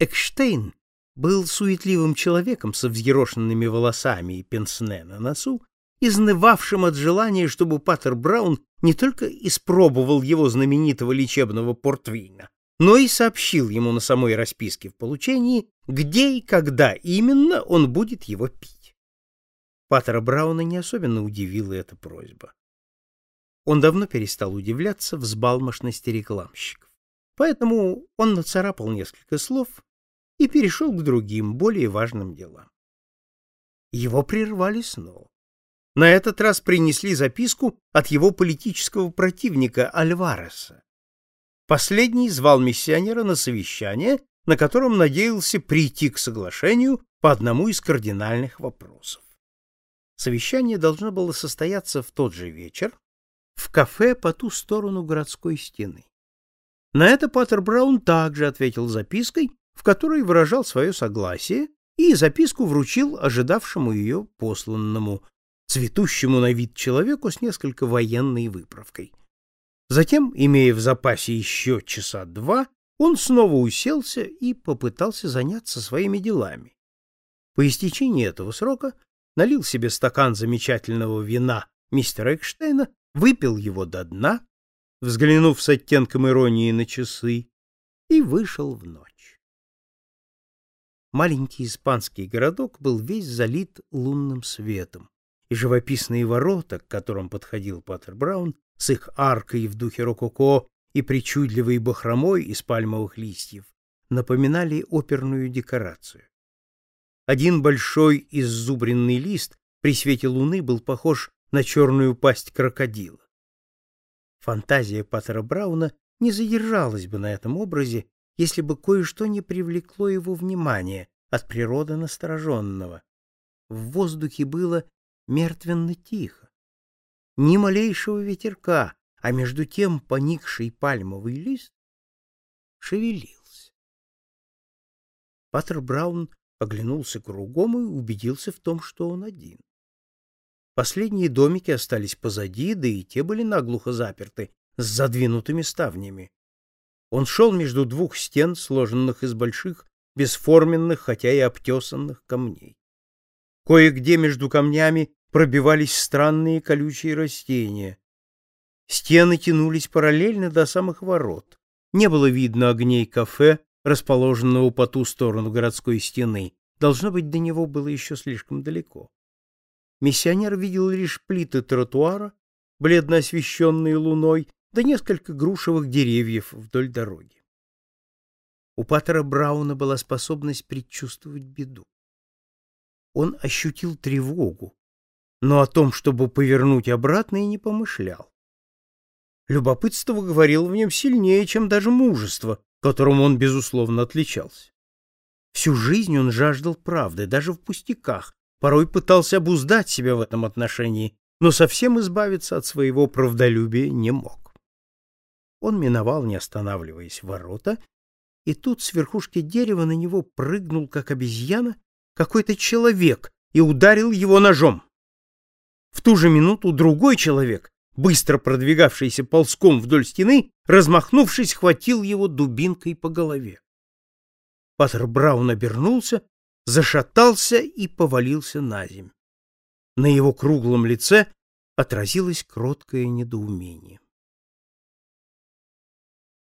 Экштейн был суетливым человеком со взъерошенными волосами и пенсне на носу, изнывавшим от желания, чтобы Паттер Браун не только испробовал его знаменитого лечебного портвейна, но и сообщил ему на самой расписке в получении, где и когда именно он будет его пить. Паттера Брауна не особенно удивила эта просьба. Он давно перестал удивляться взбалмошности рекламщиков. Поэтому он нацарапал несколько слов и перешел к другим, более важным делам. Его прервали снова. На этот раз принесли записку от его политического противника Альвареса. Последний звал миссионера на совещание, на котором надеялся прийти к соглашению по одному из кардинальных вопросов. Совещание должно было состояться в тот же вечер в кафе по ту сторону городской стены. На это Паттер Браун также ответил запиской, в которой выражал свое согласие, и записку вручил ожидавшему ее посланному, цветущему на вид человеку с несколько военной выправкой. Затем, имея в запасе еще часа два, он снова уселся и попытался заняться своими делами. По истечении этого срока налил себе стакан замечательного вина мистера Экштейна, выпил его до дна, взглянув с оттенком иронии на часы, и вышел в ночь. Маленький испанский городок был весь залит лунным светом, и живописные ворота, к которым подходил Паттер Браун, с их аркой в духе рококо и причудливой бахромой из пальмовых листьев, напоминали оперную декорацию. Один большой иззубренный лист при свете луны был похож на черную пасть крокодила. Фантазия Паттера Брауна не задержалась бы на этом образе, если бы кое-что не привлекло его внимание от природы настороженного. В воздухе было мертвенно тихо. Ни малейшего ветерка, а между тем поникший пальмовый лист шевелился. Паттер Браун оглянулся кругом и убедился в том, что он один. Последние домики остались позади, да и те были наглухо заперты с задвинутыми ставнями. Он шел между двух стен, сложенных из больших, бесформенных, хотя и обтесанных камней. Кое-где между камнями пробивались странные колючие растения. Стены тянулись параллельно до самых ворот. Не было видно огней кафе, расположенного по ту сторону городской стены. Должно быть, до него было еще слишком далеко. Миссионер видел лишь плиты тротуара, бледно освещенные луной, да несколько грушевых деревьев вдоль дороги. У Паттера Брауна была способность предчувствовать беду. Он ощутил тревогу, но о том, чтобы повернуть обратно, и не помышлял. Любопытство говорило в нем сильнее, чем даже мужество, которым он, безусловно, отличался. Всю жизнь он жаждал правды, даже в пустяках, порой пытался обуздать себя в этом отношении, но совсем избавиться от своего правдолюбия не мог. Он миновал, не останавливаясь, ворота, и тут с верхушки дерева на него прыгнул, как обезьяна, какой-то человек и ударил его ножом. В ту же минуту другой человек, быстро продвигавшийся ползком вдоль стены, размахнувшись, хватил его дубинкой по голове. Паттер Браун обернулся, зашатался и повалился на землю. На его круглом лице отразилось кроткое недоумение.